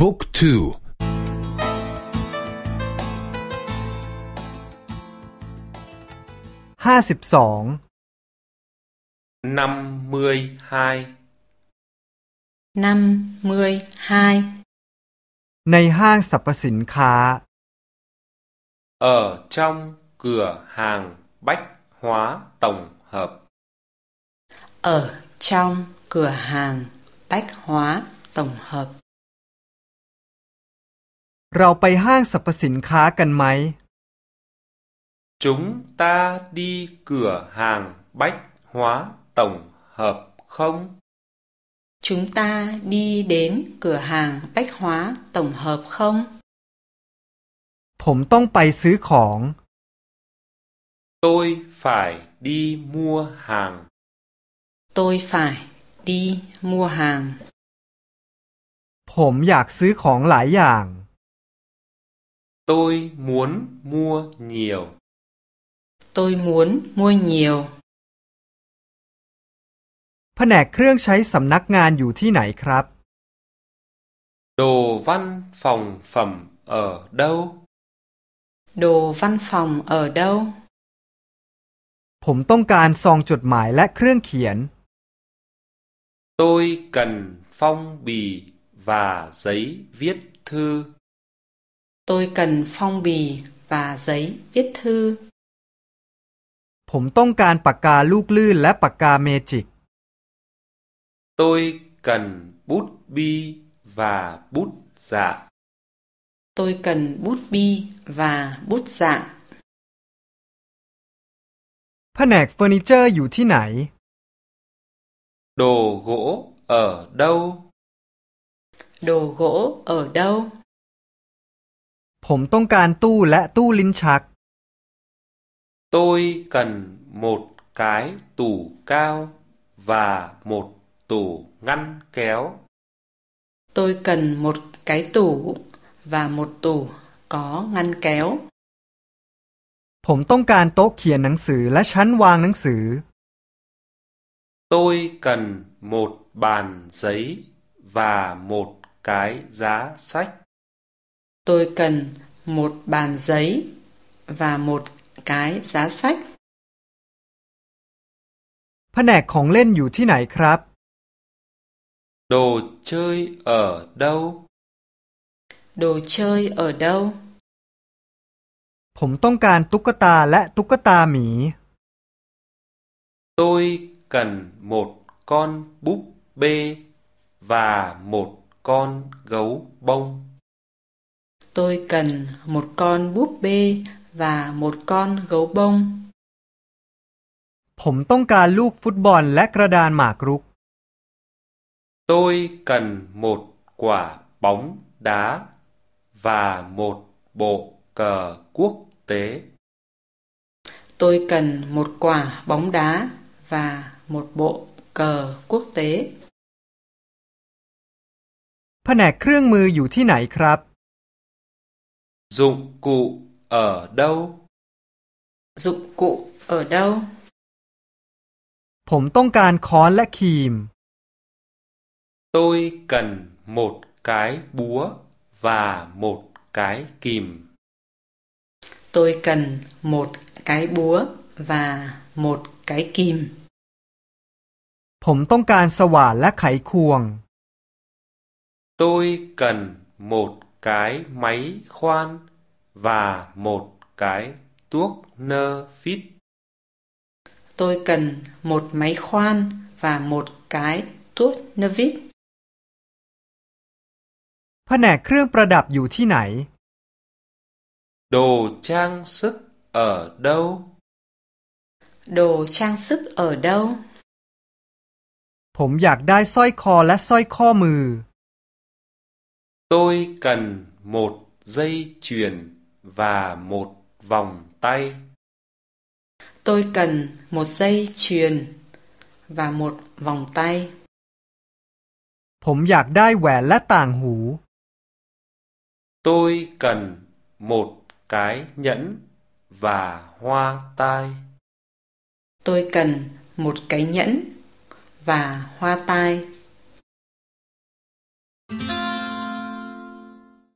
บุ๊กทูห้าสิบสอง năm mươi hai năm mươi hai ในห้างสรรพสินค้า ở trong cửa hàng bách hóa tổng hợp ở trong cửa hàng bách hóa tổng hợp เราไปห้างสรรพสินค้ากันไหม chúng ta đi cửa hàng bách hóa tổng hợp không chúng ta đi đến cửa hàng bách hóa tổng hợp không ผมต้องไปซื้อของ tôi phải đi mua hàng tôi phải đi mua hàng ผมอยากซื้อของหลายอย่าง tôi muốn mua nhiều tôi muốn mua nhiều แผนกเครื่องใช้สำนักงานอยู่ที่ไหนครับ đồ văn phòng phẩm ở đâu đồ văn phòng ở đâu ผมต้องการซองจดหมายและเครื่องเขียน tôi cần phong bì và giấy viết thư tôi cần phong bì và giấy viết thư ผมต้องการปากกาลูกลื่นและปากกาเมจิก tôi cần bút bi và bút dạ tôi cần bút bi và bút dạ แผนกเฟอร์นิเจอร์อยู่ที่ไหน đồ gỗ ở đâu đồ gỗ ở đâu ผมต้องการตู้และตู้ลิ้นชัก tôi cần một cái tủ cao và một tủ ngăn kéo tôi cần một cái tủ và một tủ có ngăn kéo ผมต้องการโต๊ะเขียนหนังสือและชั้นวางหนังสือ tôi cần một bàn giấy và một cái giá sách tôi cần một bàn giấy và một cái giá sách แผนกของเล่นอยู่ที่ไหนครับ đồ chơi ở đâu đồ chơi ở đâu ผมต้องการตุ๊กตาและตุ๊กตาหมี tôi cần một con búp bê và một con gấu bông tôi cần một con búp bê và một con gấu bông ผมต้องการลูกฟุตบอลและกระดานหมากรุก tôi cần một quả bóng đá và một bộ cờ quốc tế tôi cần một quả bóng đá và một bộ cờ quốc tế แผนกเครื่องมืออยู่ที่ไหนครับ dụng cụ ở đâu dụng cụ ở đâu ผมต้องการค้อนและครีม tôi cần một cái búa và một cái kìm tôi cần một cái búa và một cái kìm ผมต้องการสว่านและไขควง tôi cần một cái máy khoan và một cái tuốc nơ phít tôi cần một máy khoan và một cái tuốt nơ vít แผนกเครื่องประดับอยู่ที่ไหน đồ trang sức ở đâu đồ trang sức ở đâu ผมอยากได้สร้อยคอและสร้อยข้อมือ tôi cần một dây chuyền và một vòng tay tôi cần một dây chuyền và một vòng tay ผมอยากได้แหวนและต่างหู tôi cần một cái nhẫn và hoa tai tôi cần một cái nhẫn và hoa tai